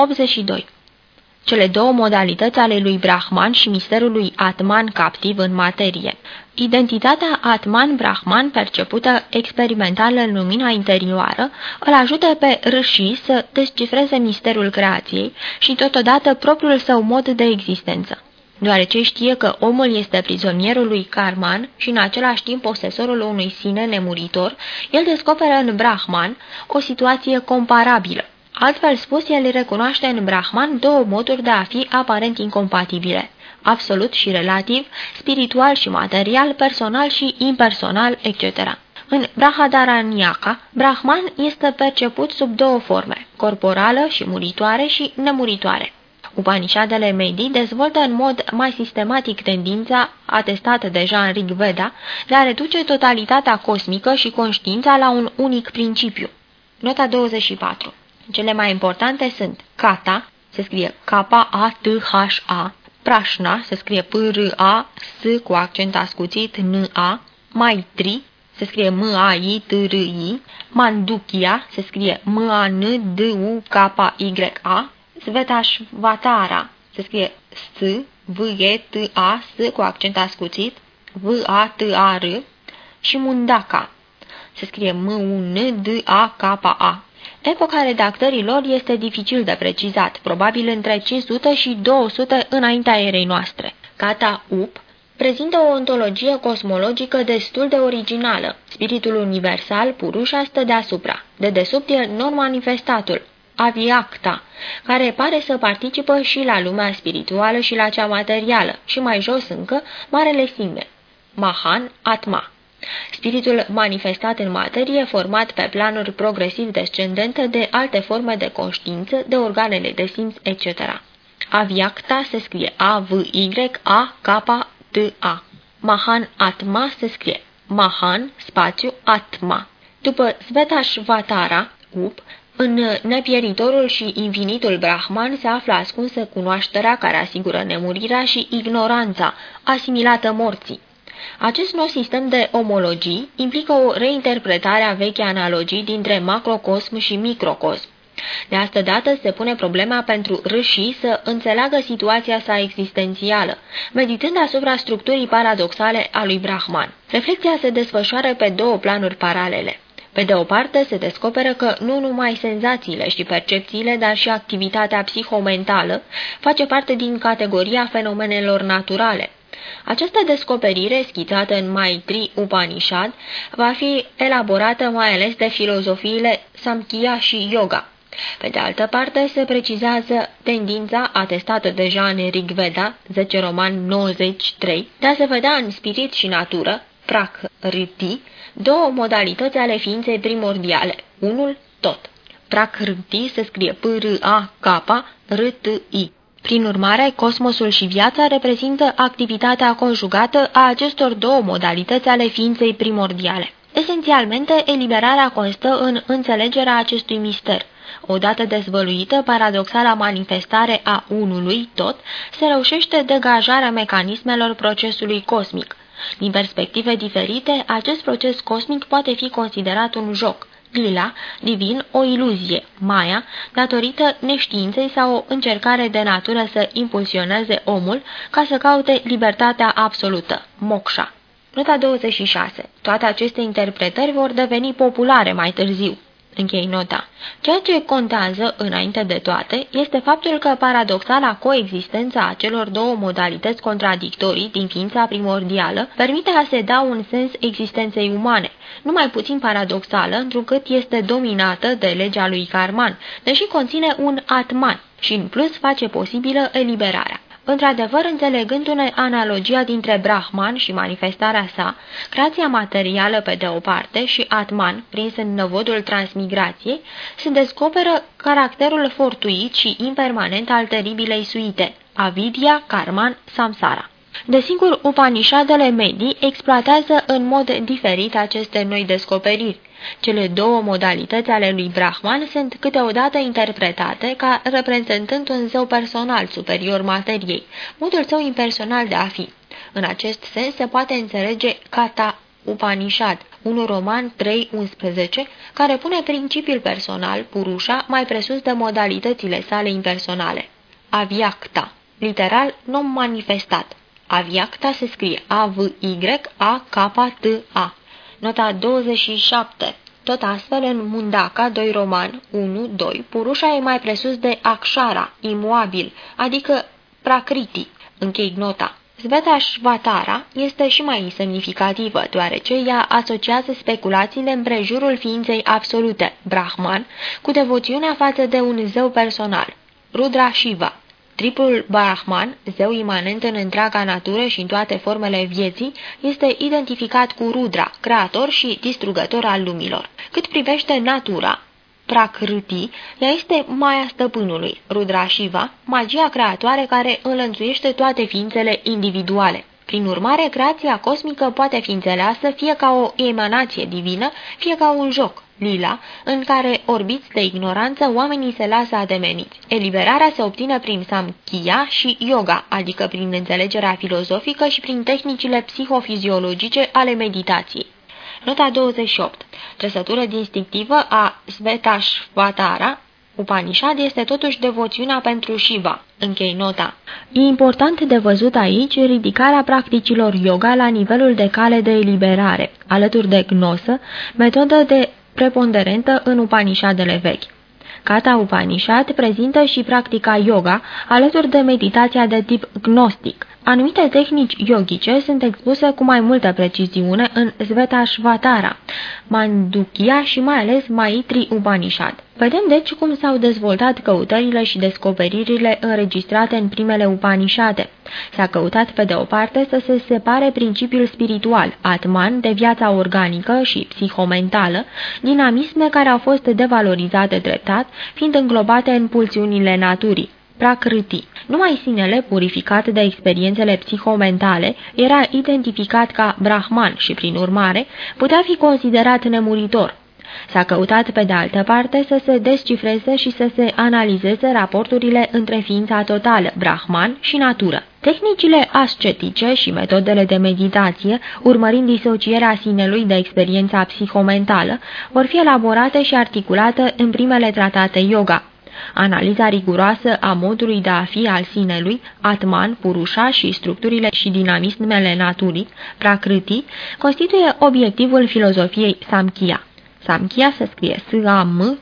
82. Cele două modalități ale lui Brahman și misterul lui Atman captiv în materie. Identitatea Atman-Brahman percepută experimental în lumina interioară îl ajută pe râși să descifreze misterul creației și totodată propriul său mod de existență. Deoarece știe că omul este prizonierul lui Karman și în același timp posesorul unui sine nemuritor, el descoperă în Brahman o situație comparabilă. Altfel spus, el recunoaște în Brahman două moduri de a fi aparent incompatibile, absolut și relativ, spiritual și material, personal și impersonal, etc. În Brahadaranyaka, Brahman este perceput sub două forme, corporală și muritoare și nemuritoare. Upanishadele Medi dezvoltă în mod mai sistematic tendința, atestată deja în Rig Veda, de a reduce totalitatea cosmică și conștiința la un unic principiu. Nota 24 cele mai importante sunt Kata, se scrie K-A-T-H-A, Prashna, se scrie P-R-A-S cu accent ascuțit N-A, Maitri, se scrie M-A-I-T-R-I, Mandukia, se scrie M-A-N-D-U-K-Y-A, Svetashvatara, se scrie S-V-E-T-A-S cu accent ascuțit, V-A-T-A-R, și Mundaka, se scrie M-U-N-D-A-K-A. Epoca redactării lor este dificil de precizat, probabil între 500 și 200 înaintea erei noastre. Cata Up prezintă o ontologie cosmologică destul de originală. Spiritul universal, Purusha, stă deasupra. De desubt e non-manifestatul, Aviacta, care pare să participă și la lumea spirituală și la cea materială, și mai jos încă, Marele Sine, Mahan Atma. Spiritul manifestat în materie, format pe planuri progresiv descendente de alte forme de conștiință, de organele de simț, etc. Aviacta se scrie A-V-Y-A-K-T-A. Mahan Atma se scrie Mahan, spațiu, Atma. După Svetashvatara, up, în nepieritorul și infinitul Brahman se află ascunsă cunoașterea care asigură nemurirea și ignoranța, asimilată morții. Acest nou sistem de omologii implică o reinterpretare a vechii analogii dintre macrocosm și microcosm. De asta dată se pune problema pentru râșii să înțeleagă situația sa existențială, meditând asupra structurii paradoxale a lui Brahman. Reflecția se desfășoară pe două planuri paralele. Pe de o parte, se descoperă că nu numai senzațiile și percepțiile, dar și activitatea psihomentală face parte din categoria fenomenelor naturale, această descoperire, schițată în Maitri Upanishad, va fi elaborată mai ales de filozofiile Samkhya și Yoga. Pe de altă parte, se precizează tendința atestată deja în Rig Veda, 10 roman 93, de a se vedea în spirit și natură, Prakriti, două modalități ale ființei primordiale, unul tot. Prakriti se scrie P-R-A-K-R-T-I. Prin urmare, cosmosul și viața reprezintă activitatea conjugată a acestor două modalități ale ființei primordiale. Esențialmente, eliberarea constă în înțelegerea acestui mister. Odată dezvăluită, paradoxala manifestare a unului tot, se reușește degajarea mecanismelor procesului cosmic. Din perspective diferite, acest proces cosmic poate fi considerat un joc lila, divin, o iluzie, maia, datorită neștiinței sau o încercare de natură să impulsioneze omul ca să caute libertatea absolută, moksha. Nota 26. Toate aceste interpretări vor deveni populare mai târziu. Închei nota. Ceea ce contează, înainte de toate, este faptul că paradoxala coexistența a celor două modalități contradictorii din ființa primordială permite a se da un sens existenței umane, numai puțin paradoxală, întrucât este dominată de legea lui Karman, deși conține un atman și în plus face posibilă eliberarea. Într-adevăr, înțelegându-ne analogia dintre Brahman și manifestarea sa, creația materială pe de o parte și Atman, prins în năvodul transmigrației, se descoperă caracterul fortuit și impermanent al teribilei suite, avidia, karman, samsara. Desigur, Upanishadele medii exploatează în mod diferit aceste noi descoperiri. Cele două modalități ale lui Brahman sunt câteodată interpretate ca reprezentând un zeu personal superior materiei, modul său impersonal de a fi. În acest sens se poate înțelege Kata Upanishad, 1 Roman 3.11, care pune principiul personal, Purusha, mai presus de modalitățile sale impersonale. Aviacta, literal nom manifestat. Aviacta se scrie A-V-Y-A-K-T-A. Nota 27. Tot astfel, în Mundaka 2 Roman 1-2, Purusha e mai presus de Akshara, imuabil, adică Prakriti. Închei nota. Sveta Shvatara este și mai semnificativă, deoarece ea asociază speculațiile împrejurul ființei absolute, Brahman, cu devoțiunea față de un zeu personal, Rudra Shiva. Tripul Brahman, zeu imanent în întreaga natură și în toate formele vieții, este identificat cu Rudra, creator și distrugător al lumilor. Cât privește natura, Prakriti, ea este Maia stăpânului, Rudra Shiva, magia creatoare care înlănțuiește toate ființele individuale. Prin urmare, creația cosmică poate fi înțeleasă fie ca o emanație divină, fie ca un joc, lila, în care, orbiți de ignoranță, oamenii se lasă ademeniți. Eliberarea se obține prin samkhya și yoga, adică prin înțelegerea filozofică și prin tehnicile psihofiziologice ale meditației. Nota 28. Trăsătură distinctivă a Svetashvatara, Upanishad este totuși devoțiunea pentru Shiva. Închei nota. E important de văzut aici ridicarea practicilor yoga la nivelul de cale de eliberare, alături de gnosă, metodă de preponderentă în Upanishadele vechi. Kata Upanishad prezintă și practica yoga, alături de meditația de tip gnostic. Anumite tehnici yogice sunt expuse cu mai multă preciziune în Svetashvatara, Mandukya și mai ales Maitri Upanishad. Vedem deci cum s-au dezvoltat căutările și descoperirile înregistrate în primele Upanishade. S-a căutat pe de o parte să se separe principiul spiritual, Atman, de viața organică și psihomentală, dinamisme care au fost devalorizate dreptat, fiind înglobate în pulsiunile naturii. Prakriti. Numai sinele, purificat de experiențele psihomentale, era identificat ca Brahman și, prin urmare, putea fi considerat nemuritor. S-a căutat, pe de altă parte, să se descifreze și să se analizeze raporturile între ființa totală, Brahman și natură. Tehnicile ascetice și metodele de meditație, urmărind disocierea sinelui de experiența psihomentală, vor fi elaborate și articulate în primele tratate yoga. Analiza riguroasă a modului de a fi al sinelui, Atman, Purusha și structurile și dinamismele naturii, Prakriti, constituie obiectivul filozofiei Samkhya. Samkhya se scrie S-A-M-K-H-Y-A.